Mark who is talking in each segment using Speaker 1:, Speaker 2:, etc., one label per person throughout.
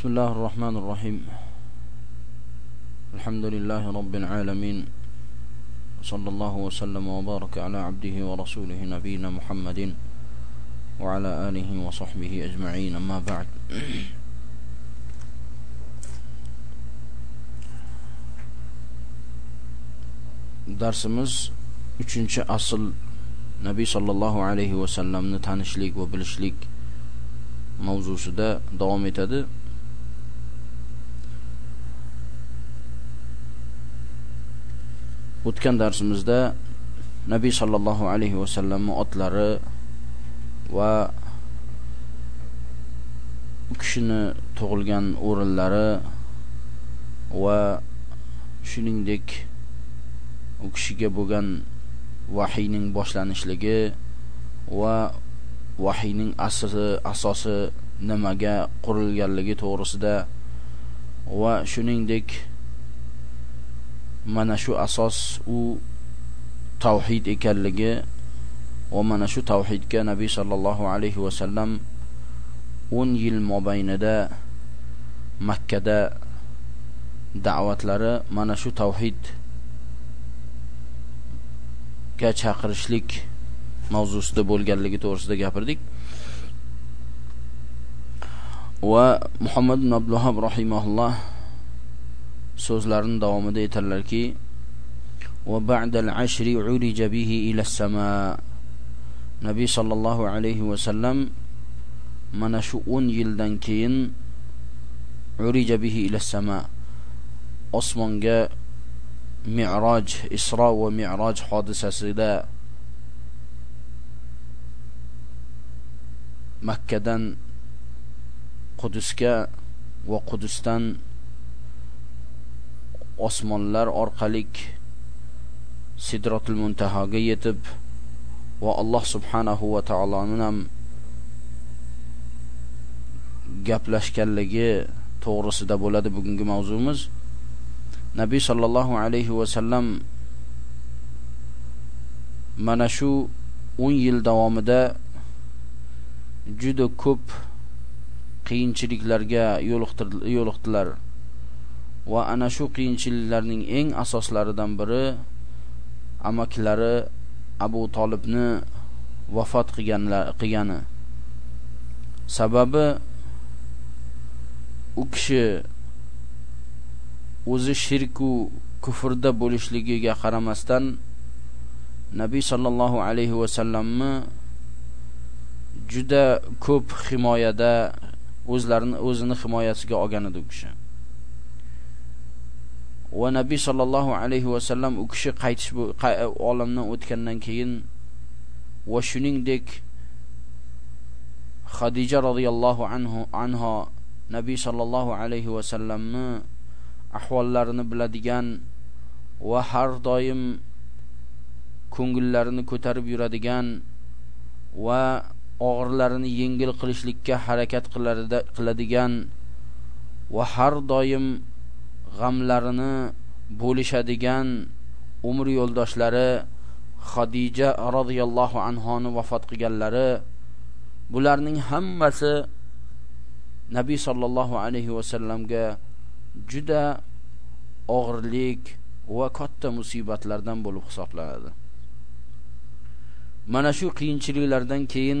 Speaker 1: بسم الله الرحمن الرحيم. الحمد لله رب العالمين. صلى الله وسلم وبارك على عبده ورسوله نبينا محمد وعلى آله وصحبه أجمعين. أما بعد. darsimiz 3 asl nabiy sollallohu alayhi vasallamni tanishlik va bilishlik mavzusida davom etadi. O'tgan darsimizda nabiy sollallohu alayhi vasallamni otlari va u kishini tug'ilgan o'rinlari va shuningdek u kishiga bo'lgan vahiyning boshlanishligi va vahiyning asosi asosi nimaga qurilganligi to'g'risida va shuningdek mana shu asos u tavhid ekanligi va mana shu tavhidga nabiy sollallohu alayhi vasallam 10 yil mobaynida makkada da'vatlari mana shu tavhid ga chaqirishlik mavzusida bo'lganligi to'g'risida gapirdik. Va muhammad ibn abdulloh rahimahulloh so'zlarining davomida aytadilarki va ba'dal ashri urija bihi ila sama nabiy sollallohu alayhi vasallam mana shu 10 yildan keyin urija bihi ila sama osmonga mi'roj isro va mi'roj hodisasida makkadan qudusga va qudusdan osmonlar orqalik sidrotul muntahoga yetib va alloh subhanahu va taoloning ham gaplashganligi to'g'risida bo'ladi bugungi mavzumiz. Nabiy sallallohu alayhi va sallam mana shu 10 yil davomida juda ko'p qiyinchiliklarga yo'liqdilar. Va ana shu qiyinchiliklarning eng asoslaridan biri amakilari Abu Talibni vafot qilgani. Sababi u kishi o'zi shirku kufrda bo'lishligiga qaramasdan nabiy sollallohu alayhi vasallamni juda ko'p himoyada o'zlarini o'zini himoyasiga olgan edi u kishi. Va nabiy sollallohu alayhi vasallam u kishi qaytish olamdan o'tgandan keyin va shuningdek Xadija radhiyallohu anhu anha nabiy sollallohu alayhi vasallamni ahvollarini biladigan va har doim ko'ngillarini ko'tarib yuradigan va og'irlarini yengil qilishlikka harakat qiladigan va har doim g'amlarini bo'lishadigan umr yo'ldoshlari Xadija radhiyallohu anhoni vafot qilganlari bularning hammasi Nabiy sallallohu alayhi va sallamga juda og'irlik va katta musibatlardan bo'lib hisoblanadi. Mana shu qiyinchiliklardan keyin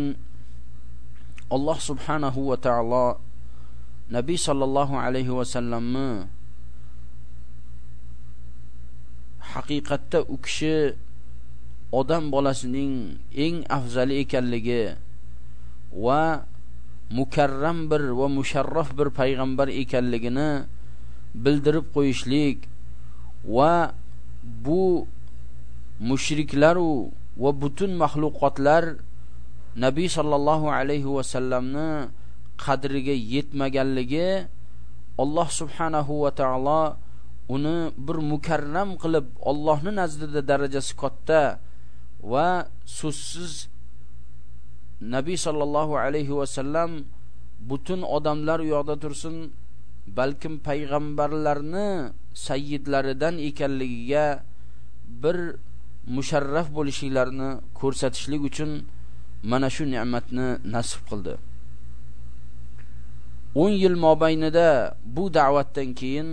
Speaker 1: Alloh subhanahu va taolo Nabiy sallallohu alayhi va sallamni haqiqatda u kishi odam bolasining eng afzali ekanligi va mukarram bir va musharraf bir payg'ambar ekanligini bildirib qo'yishlik va bu mushriklar va butun maxluqotlar nabiy sollallohu alayhi va sallamni qadriga yetmaganligi Alloh subhanahu va taolo uni bir mukarram qilib Allohning nazdida darajasi katta va so'zsiz Nabi sollallohu alayhi va sallam butun odamlar u yoqda tursin balkim payg'ambarlarni sayyidlaridan ekanligiga bir musharraf bo'lishlarini ko'rsatishlik uchun mana shu ne'matni nasib qildi. 10 yil mobaynida bu da'vatdan keyin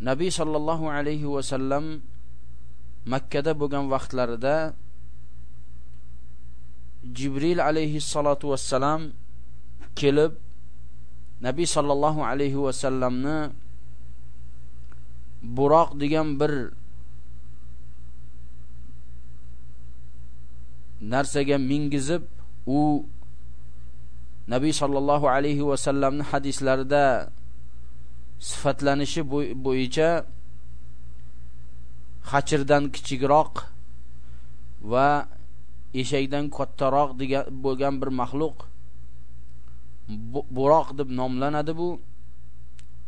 Speaker 1: Nabiy sallallohu alayhi va sallam Makka da bo'lgan vaqtlarida Jibril alayhi salatu vassalam kelib Nabiy sallallohu alayhi va sallamni Buroq degan bir narsaga mingizib u Nabiy sallallohu alayhi va sallamning hadislarida sifatlanishi bo'yicha xachirdan kichikroq va eshakdan kattaroq degan bo'lgan bir maxluq buroq deb nomlanadi bu.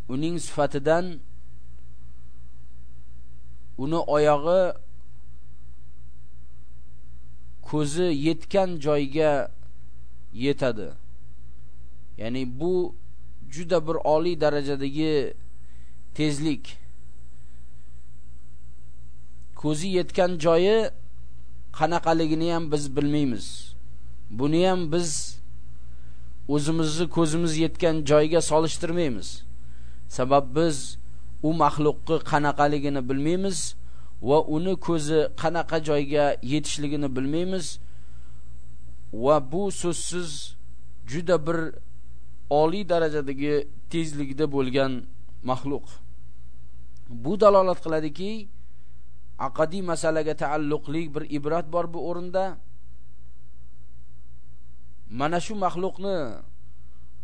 Speaker 1: Uning sifatidan uni oyog'i ko'zi yetgan joyga yetadi. Ya'ni bu juda bir oliy darajadagi tezlik. Ko'zi yetgan joyi qanaqaligini ham biz bilmaymiz. Buni ham biz o'zimizni ko'zimiz yetgan joyga solishtirmaymiz. Sabab biz u maxluqni qanaqaligini bilmaymiz va uni ko'zi qanaqa joyga yetishligini bilmaymiz va bu so'zsiz juda bir oliy darajadagi tezlikda bo'lgan maxluq. Bu dalolat qiladiki aqadiy masalaga taalluqli bir ibrat bor bu o'rinda. Mana shu maxluqni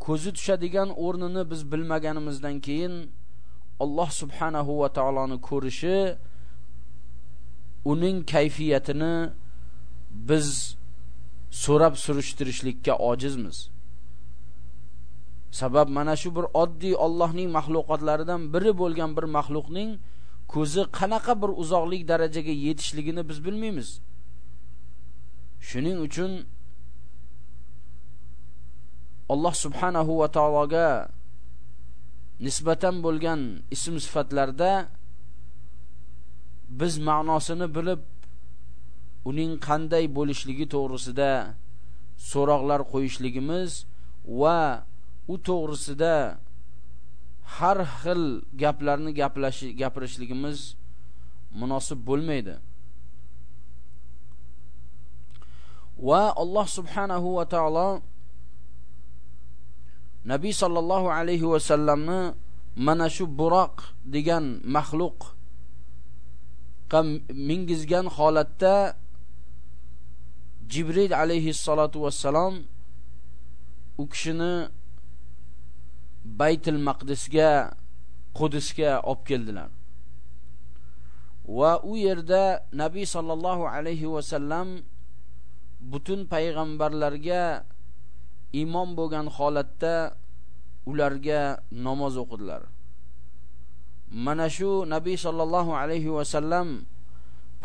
Speaker 1: ko'zi tushadigan o'rnini biz bilmaganimizdan keyin Alloh subhanahu va taoloni ko'rishi uning kayfiyatini biz so'rab surishtirishlikka ojizmiz. Sabab mana shu bir oddiy Allohning mahluqotlaridan biri bo'lgan bir maxluqning ko'zi qanaqa bir uzoqlik darajaga yetishligini biz bilmaymiz. Shuning uchun Alloh subhanahu va taologa nisbatan bo'lgan ism sifatlarda biz ma'nosini bilib uning qanday bo'lishligi to'g'risida so'roqlar qo'yishligimiz va u to'g'risida har xil gaplarni gaplashi gapirishligimiz munosib bo'lmaydi. Va Alloh subhanahu va taolo Nabiy sallallohu alayhi va sallamni mana shu buroq degan maxluq mingizgan holatda Jibril alayhi salatu vassalom u kishini Baytul Maqdisga Qudusga olib keldilar. Va u yerda Nabiy sallallohu alayhi va sallam butun payg'ambarlarga imom bo'lgan holatda ularga namoz o'qidilar. Mana shu Nabiy sallallohu alayhi va sallam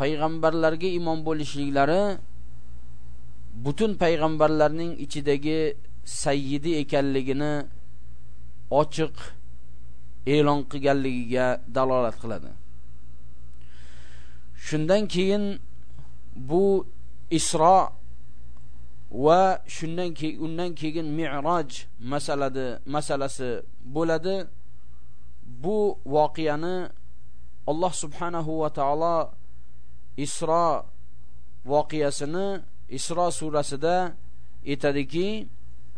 Speaker 1: payg'ambarlarga imom bo'lishliklari butun payg'ambarlarning ichidagi sayyidi ekanligini ochiq e'lon qilganligiga dalolat qiladi. Shundan keyin bu isro va shundan keyin undan keyin mi'roj masaladi masalasi bo'ladi. Bu voqeani Alloh subhanahu va taolo Isro voqeasini Isro surasida aytadiki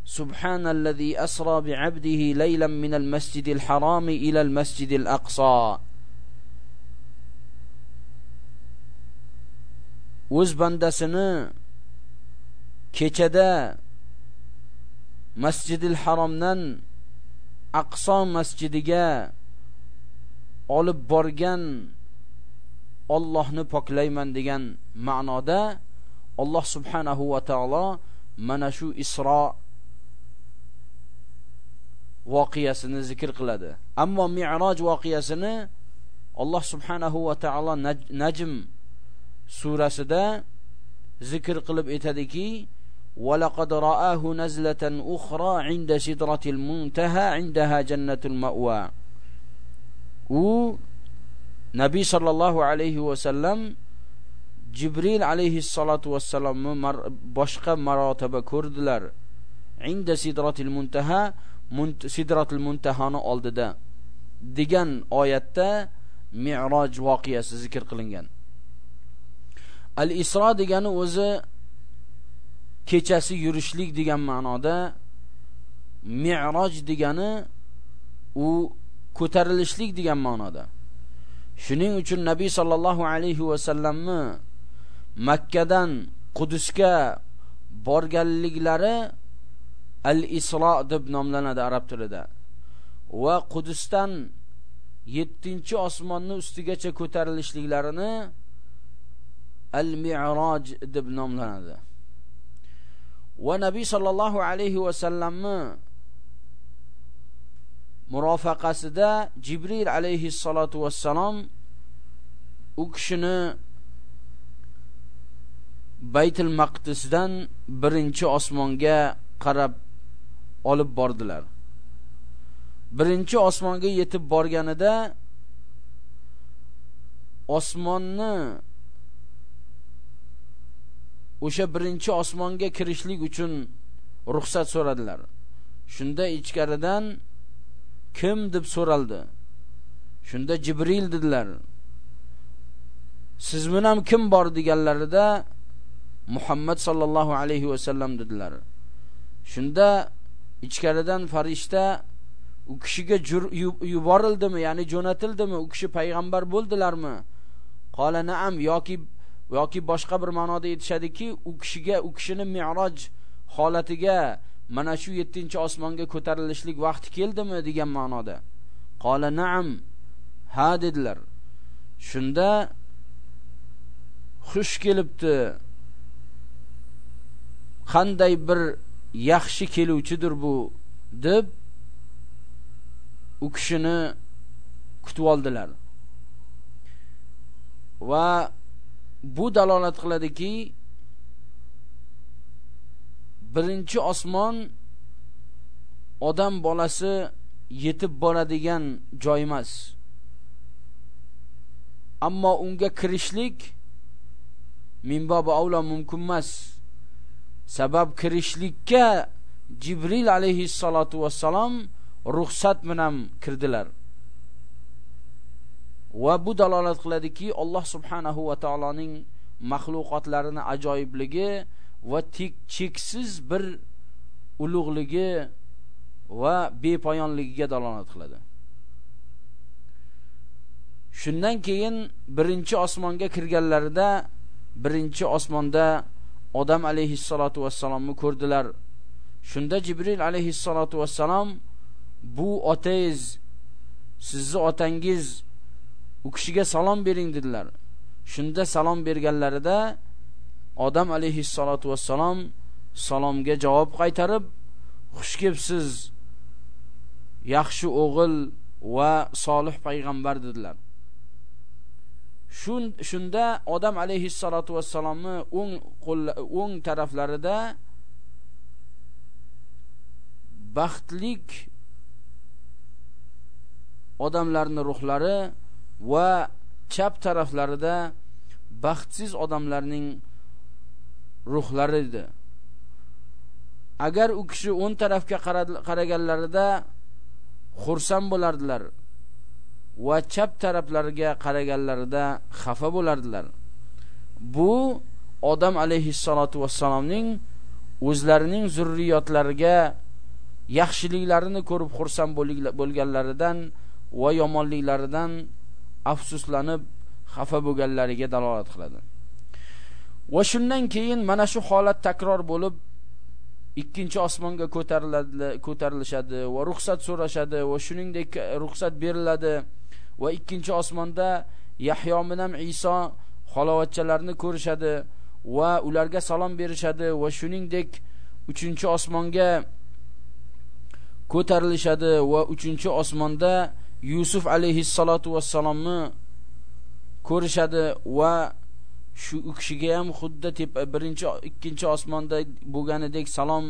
Speaker 1: سبحان الذي أسرى بعبده ليلا من المسجد الحرام إلى المسجد الأقصى o'z bandasini kechada masjidil haromdan aqso masjidiga olib borgan Allohni poklayman degan ma'noda Alloh subhanahu va taolo mana shu Isro voqeasini zikr qiladi ammo mi'roj voqeasini Alloh subhanahu va taolo najm surasida zikr qilib aytadiki ولقد رآه نزلة أخرى عند سدرة المنتهى عندها جنة المأوى u nabiy sollallohu alayhi vasallam jibril alayhi salatu vassalomni boshqa marotaba ko'rdilar inda sidratil muntaha sidratul muntahani oldida degan oyatda mi'roj voqeasi zikr qilingan. Al isro degani o'zi kechasi yurishlik degan ma'noda mi'roj degani u ko'tarilishlik degan ma'noda. Shuning uchun nabiy sollallohu alayhi vasallamni makkadan qudusga borganliklari al isro deb nomlanadi arab tilida. Va qudusdan 7-chi osmonni ustigacha ko'tarilishliklarini al mi'roj deb nomlanadi. Va nabiy sallallohu alayhi va sallamni murofaqasida jibril alayhi alayhissalotu vassalom u kishini baytul maqdisdan birinchi osmonga qarab olib bordilar. Birinchi osmonga yetib borganida osmonni o'sha birinchi osmonga kirishlik uchun ruxsat so'radilar. Shunda ichkaridan kim deb so'raldi? Shunda jibril dedilar. Siz bilan kim bor deganlarida muhammad sallallohu alayhi va sallam dedilar. Shunda ichkaridan farishta u kishiga yuborildimi? Ya'ni jo'natildimi? U kishi payg'ambar bo'ldilarmi? Qola naam yoki yoki boshqa bir ma'noda aytishadiki u kishiga u kishini mi'roj holatiga mana shu 7 osmonga ko'tarilishlik vaqti keldimi degan ma'noda. Qola naam ha dedilar. Shunda xush kelibdi. Qanday bir yaxshi keluvchidir bu deb u kishini kutib oldilar. Va bu dalolat qiladiki birinchi osmon odam bolasi yetib boradigan joy emas. Ammo unga kirishlik minbobi avlo mumkin emas. Sabab kirishlikka jibril alayhissalotu vasallam ruxsat bilan kirdilar. Va bu dalolat qiladiki Alloh subhanahu va taoloning maxluqotlarini ajoyibligi va cheksiz bir ulug'ligi va bepoyonligiga dalolat qiladi. Shundan keyin birinchi osmonga kirganlarida birinchi osmonda odam alayhissalotu vassalomni ko'rdilar. Shunda jibril alayhissalotu vassalom bu otangiz sizni otangiz u kishiga salom bering dedilar. Shunda salom berganlarida odam alayhissalotu vassalom salomga javob qaytarib xush kelibsiz yaxshi o'g'il va solih payg'ambar dedilar. Shunda odam alayhissalotu vassalomni o'ng o'ng taraflarida baxtlik odamlarning ruhlari va chap taraflarida baxtsiz odamlarning ruhlari edi. Agar u kishi o'ng tarafga qaraganlarida xursand bo'lardilar. Va chap taraflariga qaraganlarida xafa bo'lardilar. Bu odam alayhissalotu vassalomning o'zlarining zurriyotlariga yaxshiliklarini ko'rib xursand bo'lganlaridan va yomonliklaridan afsuslanib xafa bo'lganlariga dalolat qiladi. Va shundan keyin mana shu holat takror bo'lib ikkinchi osmonga ko'tariladi ko'tarilishadi va ruxsat so'rashadi va shuningdek ruxsat beriladi. Va ikkinchi osmonda Yahyo bilan Iso halovatchalarni ko'rishadi va ularga salom berishadi va shuningdek uchinchi osmonga ko'tarilishadi va uchinchi osmonda Yusuf alayhissalotu vassalomni ko'rishadi va shu u kishiga ham xuddi birinchi ikkinchi osmonda bo'lganidek salom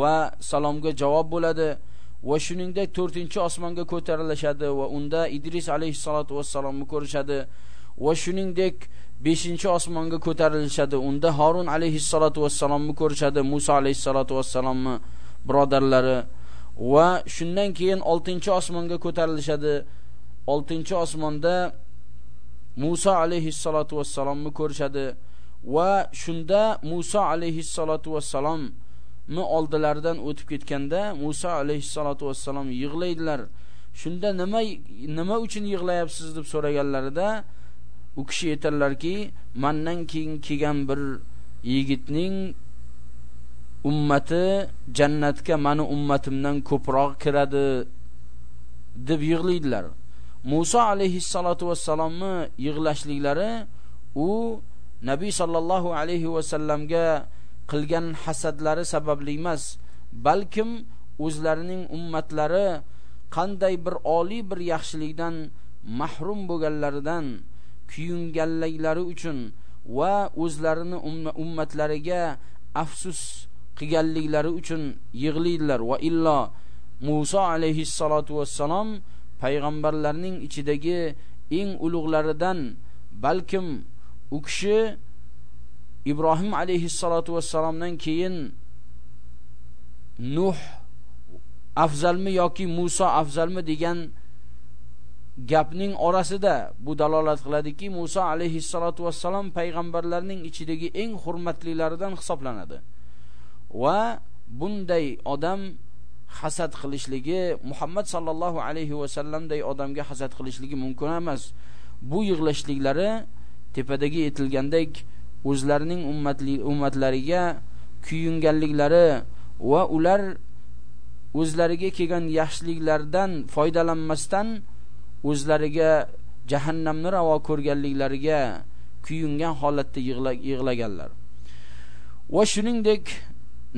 Speaker 1: va salomga javob bo'ladi. Va shuningdek to'rtinchi osmonga ko'tarilishadi va unda Idris alayhissalotu vassalomni ko'rishadi va shuningdek beshinchi osmonga ko'tarilishadi. Unda Harun alayhissalotu vassalomni ko'rishadi Musa alayhissalotu vassalomni birodarlari. Va shundan keyin 6 osmonga ko'tarilishadi. 6 osmonda Musa alayhisolatu vassalomni ko'rishadi. Va shunda Musa alayhissalatu ni oldilaridan o'tib ketganda Musa alayhisolatu vassalom yig'laydilar. Shunda nima nima uchun yig'layapsiz deb so'raganlarida u kishi aytarlarki, mandan keyin kelgan bir yigitning ummati jannatga mani ummatimdan ko'proq kiradi deb yig'laydilar. Musa alayhisolatu vassalomni yig'lashliklari u Nabiy sallallohu alayhi vasallamga qilgan hasadlari sababli emas balkim o'zlarining ummatlari qanday bir oliy bir yaxshilikdan mahrum bo'lganlaridan kuyunganliklari uchun va o'zlarini ummatlariga afsus qilganliklari uchun yig'laydilar. Va illo Musa alayhissalatu vassalom payg'ambarlarning ichidagi eng ulug'laridan balkim u kishi Ibrohim alayhissalatu vassalomdan keyin Nuh afzalmi yoki Musa afzalmi degan gapning orasida bu dalolat qiladiki Musa alayhissalatu vassalom payg'ambarlarning ichidagi eng hurmatlilaridan hisoblanadi. Va bunday odam hasad qilishligi Muhammad sallallohu alayhi va sallamday odamga hasad qilishligi mumkin emas. Bu yig'lashliklari tepadagi aytilgandek o'zlarining ummatli ummatlariga kuyunganliklari va ular o'zlariga kelgan yaxshiliklardan foydalanmasdan o'zlariga jahannamni ravo ko'rganliklariga kuyungan holatda yig'laganlar. Va shuningdek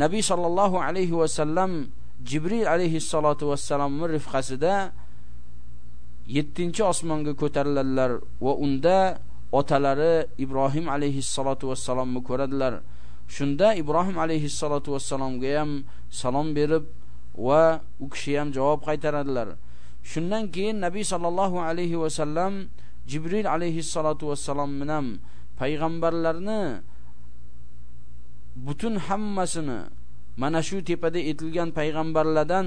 Speaker 1: nabiy sollallohu alayhi vasallam jibril alayhissalotu vassalomni rifqasida yettinchi osmonga ko'tariladilar va unda otalari ibrohim alayhissalotu vassalomni ko'radilar. Shunda ibrohim alayhissalotu vassalomga ham salom berib va u kishi ham javob qaytaradilar. Shundan keyin nabiy sallallohu alayhi va sallam jibril alayhissalotu vassalom bilan payg'ambarlarni butun hammasini mana shu tepada etilgan payg'ambarlardan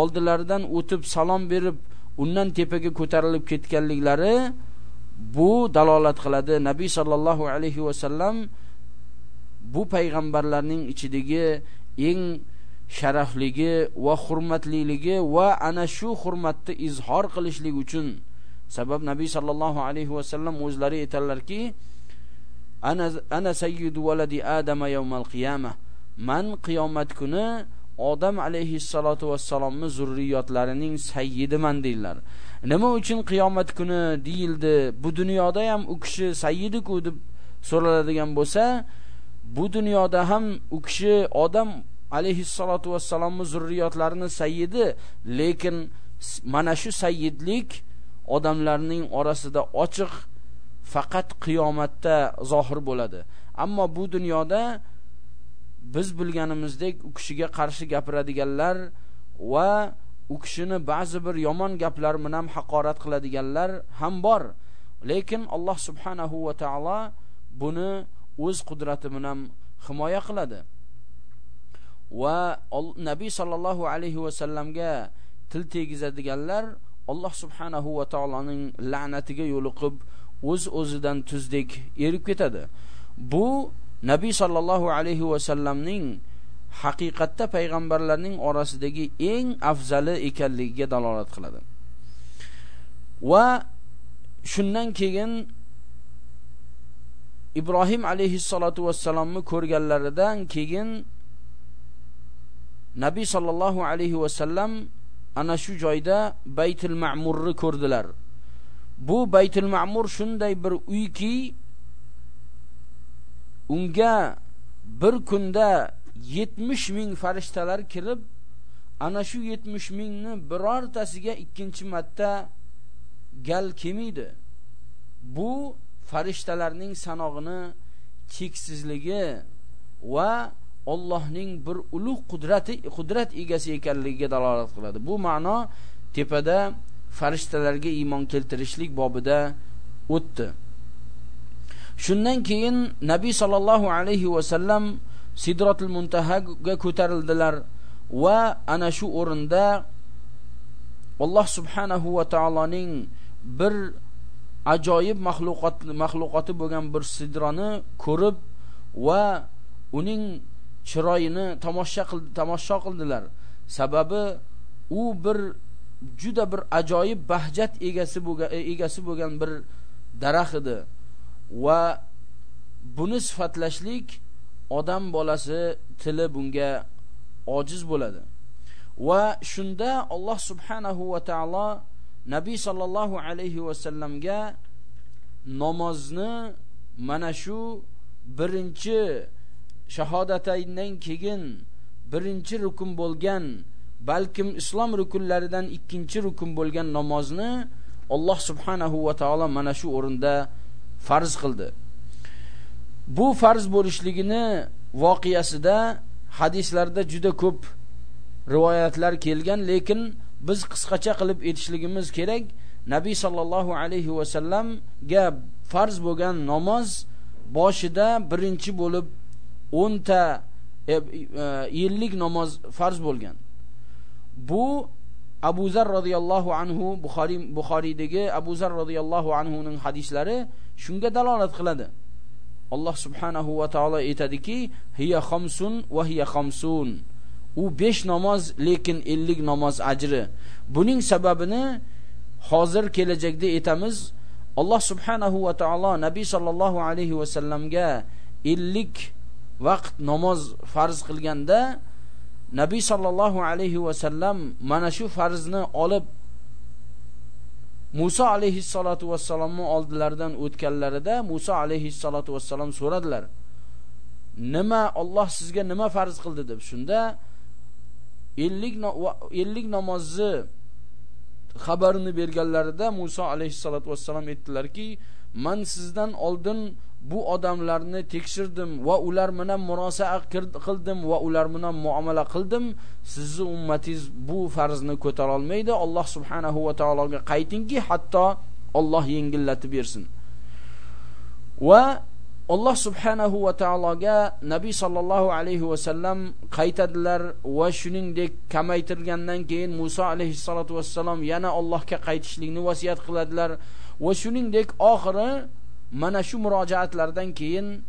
Speaker 1: oldilaridan o'tib salom berib undan tepaga ko'tarilib ketganliklari bu dalolat qiladi. Nabiy sollallohu alayhi vasallam bu payg'ambarlarning ichidagi eng sharafligi va hurmatliligi va ana shu hurmatni izhor qilishlik uchun. Sabab nabiy sallallohu alayhi vasallam o'zlari aytadilarki ana ana sayyidu valadi adama yawmal qiyamah. Man qiyomat kuni odam alayhissalotu vassalomni zurriyotlarining sayyidiman deydilar. Nima uchun qiyomat kuni deyildi? Bu dunyoda ham u kishi sayyidiku deb so'raladigan bo'lsa bu dunyoda ham u kishi odam alayhissalotu vassalomni zurriyotlarini sayyidi lekin mana shu sayyidlik odamlarning orasida ochiq faqat qiyomatda zohir bo'ladi. Ammo bu dunyoda biz bilganimizdek u kishiga qarshi gapiradiganlar va u kishini ba'zi bir yomon gaplar bilan haqorat qiladiganlar ham bor. Lekin alloh subhanahu va taolo buni o'z qudrati bilan himoya qiladi. Va nabiy sollallohu alayhi va sallamga til tegizadiganlar alloh subhanahu va taoloning la'natiga yo'liqib o'z o'zidan tuzdek erib ketadi. Bu nabiy sollallohu alayhi va sallamning haqiqatda payg'ambarlarning orasidagi eng afzali ekanligiga dalolat qiladi. Va shundan keyin ibrohim alayhissalotu vassalomni ko'rganlaridan keyin nabiy sollallohu alayhi vasallam ana shu joyda baytul ma'murni ko'rdilar. Bu baytul ma'mur shunday bir uyki unga bir kunda 70 ming farishtalar kirib ana shu 70 mingni birortasiga ikkinchi marta gal kelmaydi bu farishtalarning sanog'ini cheksizligi va Allohning bir ulug' qudrati qudrat egasi ekanligiga dalolat qiladi. Bu ma'no tepada farishtalarga iymon keltirishlik bobida o'tdi. Shundan keyin Nabiy sallallohu alayhi va Sidratul Muntahaga ko'tarildilar va ana shu o'rinda Alloh subhanahu va taoloning bir ajoyib maxluqot maxluqoti bo'lgan bir sidrani ko'rib va uning chiroyini tomosha qildi tomosha qildilar. Sababi u bir juda bir ajoyib bahjat egasi bo'lgan e, egasi bo'lgan bir daraxt edi va buni sifatlashlik odam bolasi tili bunga ojiz bo'ladi va shunda Alloh subhanahu va taolo Nabiy sallallohu alayhi va sallamga namozni mana shu birinchi shahodatdan keyin birinchi rukun bo'lgan balkim islom rukunlaridan ikkinchi rukun bo'lgan namozni Alloh subhanahu va taolo mana shu o'rinda farz qildi. Bu farz bo'lishligini voqiyasida hadislarda juda ko'p rivoyatlar kelgan, lekin biz qisqacha qilib aytishligimiz kerak. Nabiy sallallohu alayhi va sallamga farz bo'lgan namoz boshida birinchi bo'lib 10 ta e, e, yillik namoz farz bo'lgan. Bu Abu Zar radhiyallohu anhu Buxoriy Buxoriydagi Abu Zar radhiyallohu anhu ning hadislari shunga dalolat qiladi. Alloh subhanahu va taolo aytadiki, hiya khamsun va hiya khamsun. U 5 namoz lekin 50 namoz ajri. Buning sababini hozir kelajakda aytamiz. Alloh subhanahu va taolo Nabi sallallohu alayhi va sallamga 50 vaqt namoz farz qilganda Nabi sallallohu alayhi va sallam mana shu farzni olib Musa alayhi salatu vassalomni oldilaridan o'tganlarida Musa alayhi salatu vassalom so'radilar. Nima Alloh sizga nima farz qildi deb. Shunda 50 50 namozni xabarini berganlarida Musa alayhi salatu vassalom aytdilarki, "Men sizdan oldin bu odamlarni tekshirdim va ular bilan murosaa qildim va ular bilan muomala qildim. Sizni ummatingiz bu farzni ko'tara olmaydi. Alloh subhanahu va taologa qaytingki hatto Alloh yengillatib bersin. Va alloh subhanahu va taologa nabiy sallallohu alayhi va sallam qaytadilar va shuningdek kamaytirgandan keyin Musa alayhissalatu vassalom yana Allohga qaytishlikni vasiyat qiladilar. Va shuningdek oxiri mana shu murojaatlardan keyin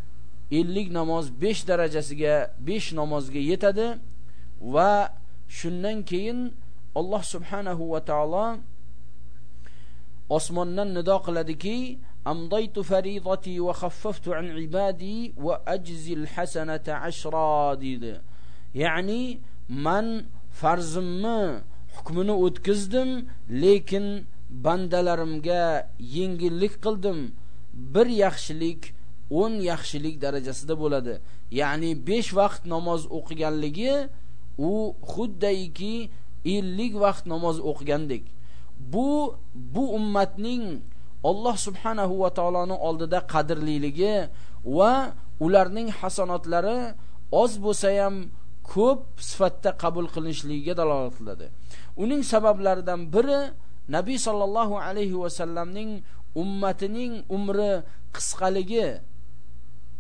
Speaker 1: 50 namoz 5 darajasiga 5 namozga yetadi va shundan keyin Alloh subhanahu va taolo osmondan nido qiladiki amdaytu faridati va khaffaftu an ibadi va ajzi alhasanata ashra dedi. Ya'ni man farzimni hukmini o'tkazdim lekin bandalarimga yengillik qildim. Bir yaxshilik 10 yaxshilik darajasida bo'ladi. Ya'ni 5 vaqt namoz o'qiganligi u xuddayki 50 vaqt namoz o'qigandek bu bu ummatning Alloh subhanahu va taoloning oldida qadrliligi va ularning hasanotlari oz bo'lsa ham ko'p sifatda qabul qilinishligiga dalolat qiladi. Uning sabablaridan biri nabiy sallallohu alayhi va sallamning ummatining umri qisqaligi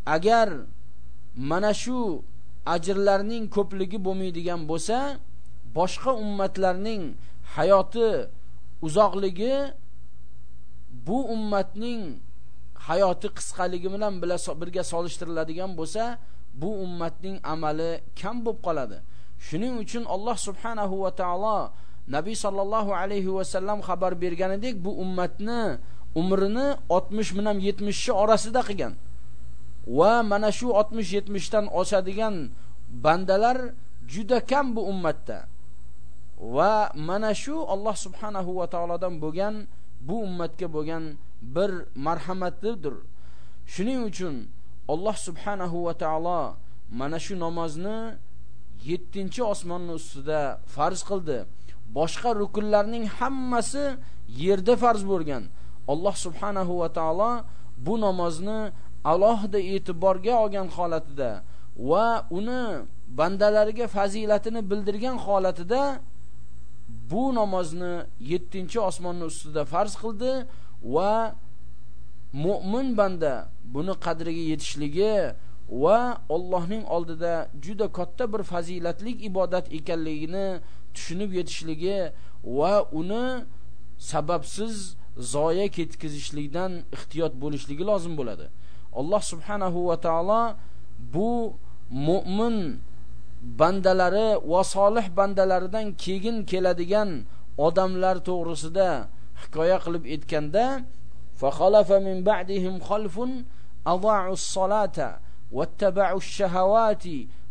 Speaker 1: agar mana shu ajrlarning ko'pligi bo'lmaydigan bo'lsa boshqa ummatlarning hayoti uzoqligi bu ummatning hayoti qisqaligi bilan birga solishtiriladigan bo'lsa bu ummatning amali kam bo'lib qoladi. Shuning uchun Alloh subhanahu va taolo Nabiy sallallohu alayhi va sallam xabar berganidek bu ummatni umrini 60 bilan 70 orasida qilgan. Va mana shu 60-70 dan oshadigan bandalar juda kam bu ummatda. Va mana shu Alloh subhanahu va taolodan bo'lgan bu ummatga bo'lgan bir marhamatidir. Shuning uchun Alloh subhanahu va taolo mana shu namozni 7 osmonning ustida farz qildi. Boshqa rukunlarning hammasi yerda farz bo'lgan. Alloh subhanahu va taolo bu namozni alohida e'tiborga olgan holatida va uni bandalariga fazilatini bildirgan holatida bu namozni 7 osmonning ustida farz qildi va mu'min banda buni qadriga yetishligi va Allohning oldida juda katta bir fazilatli ibodat ekanligini tushunib yetishligi va uni sababsiz zoya ketkizishlikdan ehtiyot bo'lishligi lozim bo'ladi alloh subhanahu va taolo bu mo'min bandalari va solih bandalaridan keyin keladigan odamlar to'g'risida hikoya qilib aytganda فخلف من بعدهم خلف أضاعوا الصلاة واتبعوا الشهوات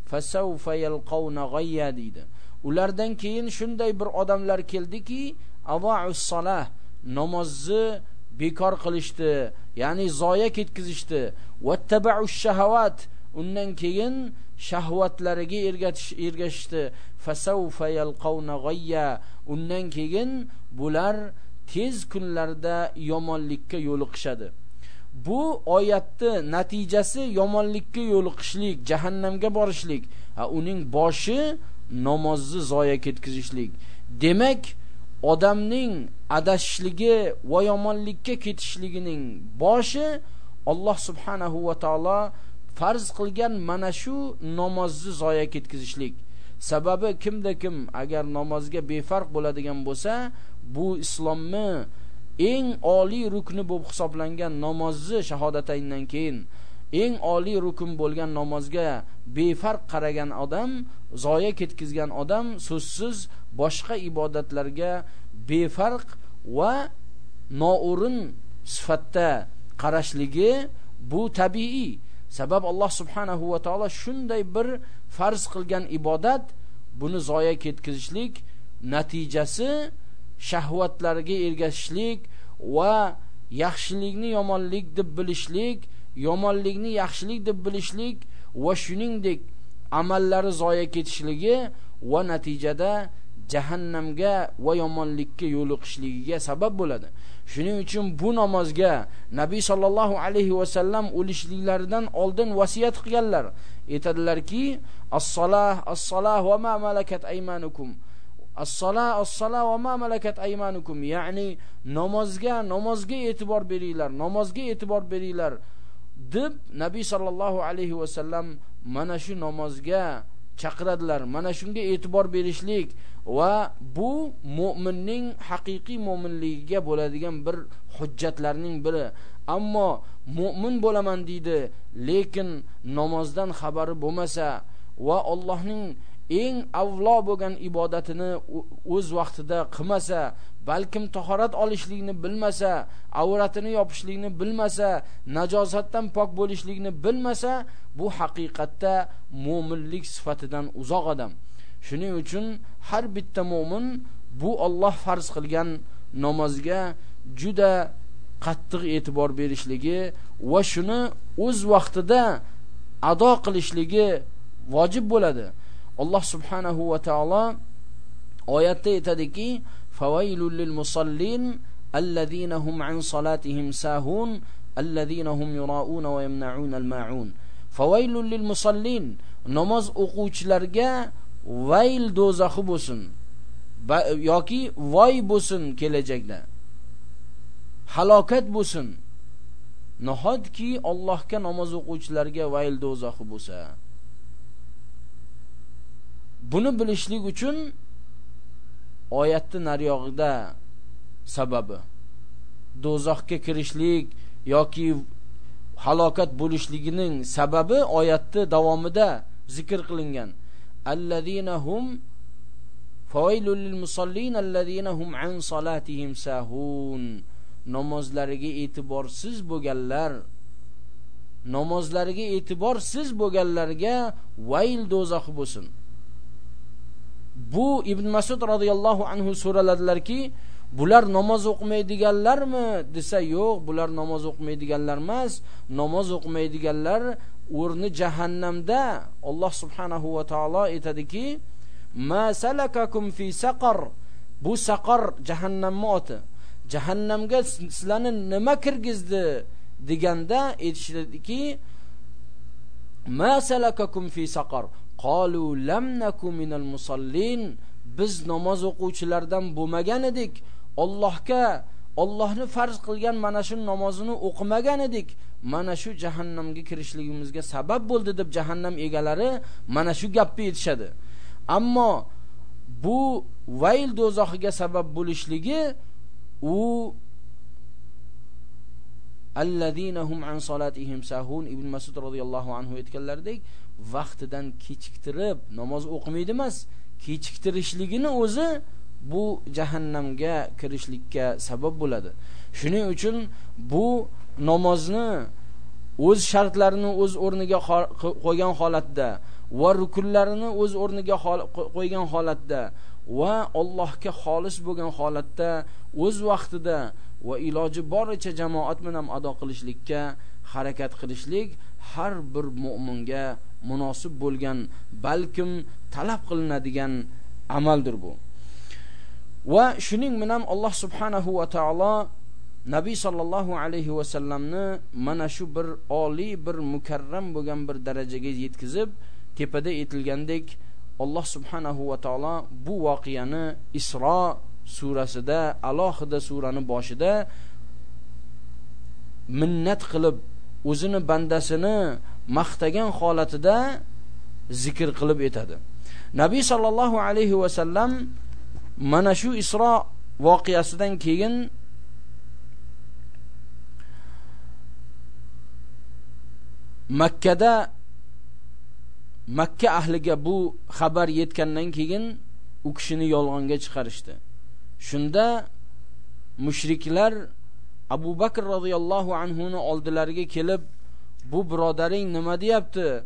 Speaker 1: فسوف يلقون غيا deydi ulardan keyin shunday bir odamlar keldiki avous solah namozni bekor qilishdi ya'ni zoya ketkizishdi vattabau shahavat undan keyin shahvatlariga ergatish ergashishdi. Fasawfa yalqawna g'ayya undan keyin bular tez kunlarda yomonlikka yo'liqishadi. Bu oyatni natijasi yomonlikka yo'liqishlik jahannamga borishlik uning boshi namozni zoya ketkizishlik demak odamning adashishligi va yomonlikka ketishligining boshi Alloh subhanahu va taolo farz qilgan mana shu namozni zoya ketkizishlik sababi kimda kim agar namozga befarq bo'ladigan bo'lsa bu islomni eng oliy rukni bo'lib hisoblangan namozni shahodatayndan keyin eng oliy rukun bo'lgan namozga befarq qaragan odam zoya ketkizgan odam so'zsiz boshqa ibodatlarga befarq va noo'rin sifatda qarashligi bu tabiiy. Sabab alloh subhanahu va taolo shunday bir farz qilgan ibodat buni zoya ketkizishlik natijasi shahvatlarga ergashishlik va yaxshilikni yomonlik deb bilishlik yomonlikni yaxshilik deb bilishlik va shuningdek amallari zoya ketishligi va natijada jahannamga va yomonlikka yo'liqishligiga sabab bo'ladi. Shuning uchun bu namozga nabiy sollallohu alayhi vasallam o'lishliklaridan oldin vasiyat qilganlar. Aytadilarki as-solah as-solah va ma malakat aymanukum. As-solah as-solah va ma malakat aymanukum. Ya'ni namozga namozga e'tibor beringlar namozga e'tibor beringlar deb nabiy sallallohu alayhi va sallam mana shu namozga chaqiradilar. Mana shunga e'tibor berishlik va bu mo'minning haqiqiy mo'minligiga bo'ladigan bir hujjatlarning biri. Ammo mo'min bo'laman deydi lekin namozdan xabari bo'lmasa va Allohning eng avlo bo'lgan ibodatini o'z vaqtida qilmasa balkim tahorat olishlikni bilmasa avratini yopishlikni bilmasa najosatdan pok bo'lishlikni bilmasa bu haqiqatda mo'minlik sifatidan uzoq odam. Shuning uchun har bitta mo'min bu Alloh farz qilgan namozga juda qattiq e'tibor berishligi va shuni o'z vaqtida ado qilishligi vojib bo'ladi. Alloh subhanahu va taolo oyatda aytadiki favaylul lil musallin allazina hum an salatihim sahun allazina hum yurauna va yamnauna al ma'un favaylul lil musallin namoz o'quvchilarga vayl do'zaxi bo'lsin yoki voy bo'lsin kelajakda. Halokat bo'lsin. Nahotki Allohga namoz o'quvchilarga vayl do'zaxi bo'lsa? Buni bilishlik uchun oyatni nariyog'ida sababi. Do'zaxga kirishlik yoki halokat bo'lishligining sababi oyatni davomida zikr qilingan. Allazinahum hum lil musallin an salatihim sahun. Namozlariga e'tiborsiz bo'lganlar namozlariga e'tiborsiz bo'lganlarga vayl do'zaxi bo'lsin. Bu ibn masud roziyallohu anhu so'raladilarki bular namoz o'qimaydiganlarmi desa yo'q bular namoz o'qimaydiganlar emas. Namoz o'qimaydiganlar o'rni jahannamda. Alloh subhanahu va taolo aytadiki ma salakakum fi saqar. Bu saqar jahannamni oti. Jahannamga sizlarni nima kirgizdi deganda aytishadiki ma salakakum fi saqar. Qalu lam naku minal musallin biz namoz o'quvchilardan bo'lmagan edik. Allohga Allohni farz qilgan mana shu namozini o'qimagan edik. Mana shu jahannamga kirishligimizga sabab bo'ldi deb jahannam egalari mana shu gapni aytishadi ammo bu vayl do'zaxiga sabab bo'lishligi u allazinahum an solatihim sahun. Ibn masud roziyallohu anhu aytganlaridek vaqtidan kechiktirib namoz o'qimaydi emas kechiktirishligini o'zi bu jahannamga kirishlikka sabab bo'ladi. Shuning uchun bu namozni o'z shartlarini o'z o'rniga qo'ygan holatda va rukunlarini o'z o'rniga qo'ygan holatda va Allohga xolis bo'lgan holatda o'z vaqtida va iloji boricha jamoat bilan ado qilishlikka harakat qilishlik har bir mu'minga munosib bo'lgan balkim talab qilinadigan amaldir bu. Va shuning bilan Alloh subhanahu va taolo Nabiy sallallohu alayhi va sallamni mana shu bir oliy bir mukarram bo'lgan bir darajaga yetkazib tepada aytilgandek Alloh subhanahu va taolo bu voqeani Isro surasida alohida surani boshida minnat qilib o'zini bandasini maqtagan holatida zikr qilib aytadi nabiy sollallohu alayhi vasallam mana shu isro voqeasidan keyin makkada makka ahliga bu xabar yetgandan keyin u kishini yolg'onga chiqarishdi. Shunda mushriklar abu bakr roziyallohu anhuni oldilariga kelib bu birodaring nima deyapti?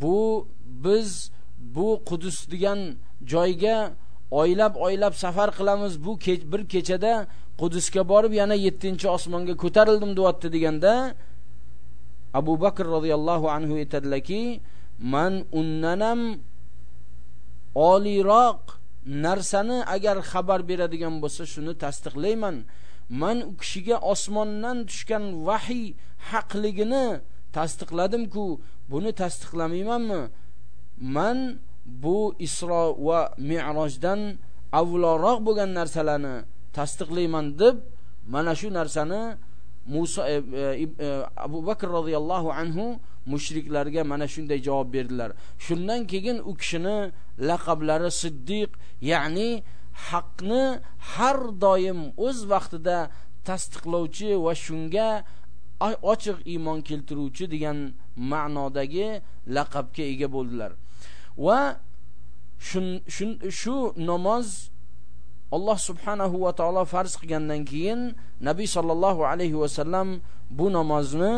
Speaker 1: Bu biz bu qudus degan joyga oylab oylab safar qilamiz. Bu kech, bir kechada qudusga borib yana 7 osmonga ko'tarildim deyapti deganda abu bakr roziyallohu anhu aytadilarki man unnanam oliyroq narsani agar xabar beradigan bo'lsa shuni tasdiqlayman. Man u kishiga osmondan tushgan vahiy haqligini tasdiqladim-ku buni tasdiqlamaymanmi man bu Isro va Mi'rojdan avvalroq bo'lgan narsalarni tasdiqlayman deb mana shu narsani Musa e, e, e, Abu Bakr radhiyallohu anhu mushriklarga mana shunday javob berdilar. Shundan keyin u kishini laqablari Siddiq, ya'ni haqni har doim o'z vaqtida tasdiqlovchi va shunga ochiq iymon keltiruvchi degan ma'nodagi laqabga ega bo'ldilar va shu namoz Alloh subhanahu va taolo farz qilgandan keyin Nabiy sallallohu alayhi va sallam bu namozni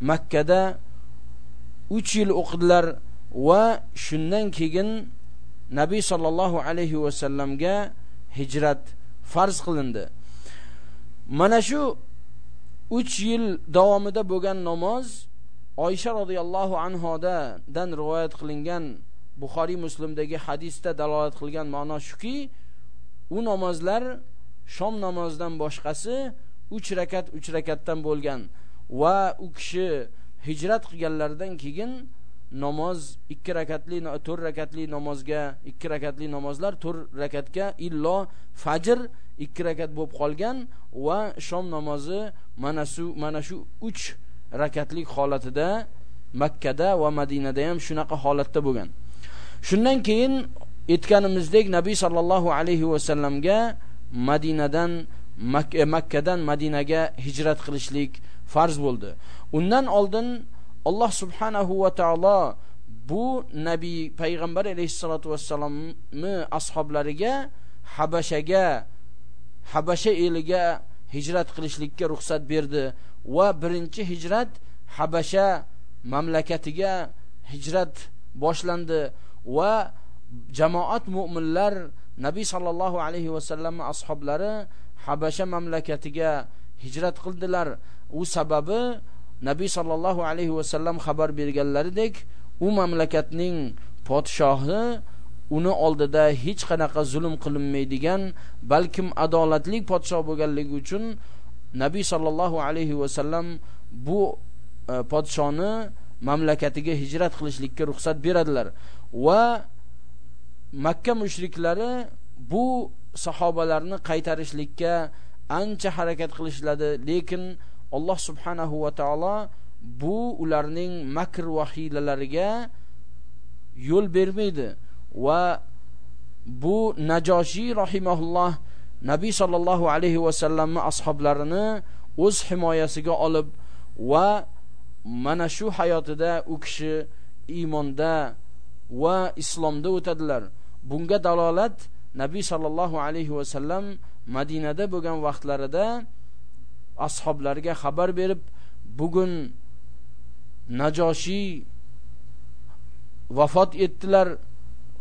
Speaker 1: Makkada 3 yil o'qidilar va shundan keyin Nabiy sallallohu alayhi va sallamga hijrat farz qilindi. Mana shu 3 yil davomida bo'lgan namoz Oysha radhiyallohu anhodadan rivoyat qilingan Buxoriy Muslimdagi hadisda dalolat qilgan ma'no shuki, u namozlar shom namozidan boshqasi 3 rakat 3 rakatdan bo'lgan va u kishi hijrat qilganlaridan keyin namoz 2 rakatli 4 rakatli namozga 2 rakatli namozlar 4 rakatga illo fajr 2 rakat bo'lib qolgan va shom namozi mana shu mana shu 3 rakatlik holatida Makka da va Madinada ham shunaqa holatda bo'lgan. Shundan keyin aytganimizdek Nabiy sallallohu alayhi va sallamga Madinadan Makkadan Madinaga hijrat qilishlik farz bo'ldi. Undan oldin Alloh subhanahu va taolo bu nabiy payg'ambar alayhisolatu vassalomni ashablariga Habashaga Habasha eliga hijrat qilishlikka ruxsat berdi va birinchi hijrat Habasha mamlakatiga hijrat boshlandi va jamoat mu'minlar Nabiy sallallohu alayhi va sallam ashablari Habasha mamlakatiga hijrat qildilar. U sababi Nabiy sallallohu alayhi va sallam xabar berganlaridek, u mamlakatning podshohi uni oldida hech qanaqa zulm qilinmaydigan balkim adolatli podshoh bo'lganligi uchun nabiy sollallohu alayhi vasallam bu e, podshoni mamlakatiga hijrat qilishlikka ruxsat beradilar. Va makka mushriklari bu sahobalarni qaytarishlikka ancha harakat qilishadi lekin alloh subhanahu va taolo bu ularning makr va hiylalariga yo'l bermaydi va bu najoshi rahimahulloh nabiy sallallohu alayhi va vasallamni ashablarini o'z himoyasiga olib va mana shu hayotida u kishi iymonda va islomda o'tadilar. Bunga dalolat nabiy sallallohu alayhi va sallam madinada bo'lgan vaqtlarida ashoblarga xabar berib bugun najoshiy vafot etdilar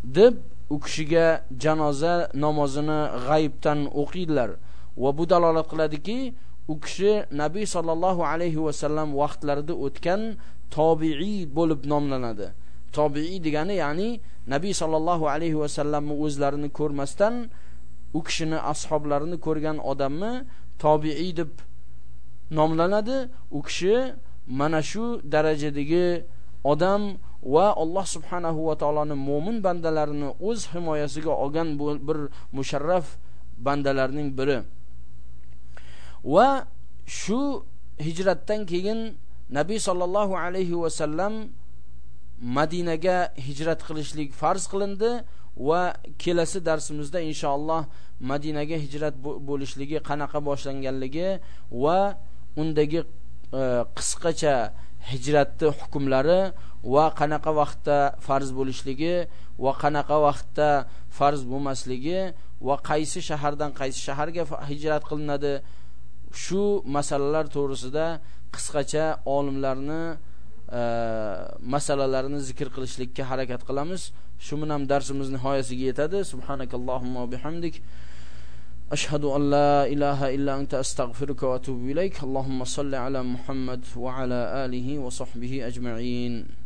Speaker 1: deb u kishiga janoza namozini g'aybdan o'qiydilar. Va bu dalolat qiladiki u kishi nabiy sollallohu alayhi vasallam vaqtlarida o'tgan tobiiy bo'lib nomlanadi. Tobiiy degani ya'ni nabiy sollallohu alayhi vasallamni o'zlarini ko'rmasdan u kishini ashoblarini ko'rgan odamni tobiiy deb nomlanadi. U kishi mana shu darajadagi odam va alloh subhanahu va taoloning mo'min bandalarini o'z himoyasiga olgan bir musharraf bandalarning biri. Va shu hijratdan keyin nabiy sallallohu alayhi va sallam madinaga hijrat qilishlik farz qilindi va kelasi darsimizda inshaalloh madinaga hijrat bo'lishligi qanaqa boshlanganligi va undagi e, qisqacha hijratni hukmlari va qanaqa vaqtda farz bo'lishligi va qanaqa vaqtda farz bo'lmasligi va qaysi shahardan qaysi shaharga hijrat qilinadi shu masalalar to'g'risida qisqacha olimlarni e, masalalarini zikr qilishlikka harakat qilamiz. Shu bilan darsimiz nihoyasiga yetadi. Subhanakallohumma bihamdik. أشهد أن لا إله إلا أنت أستغفرك وأتوب إليك. اللهم صل على محمد وعلى آله وصحبه أجمعين.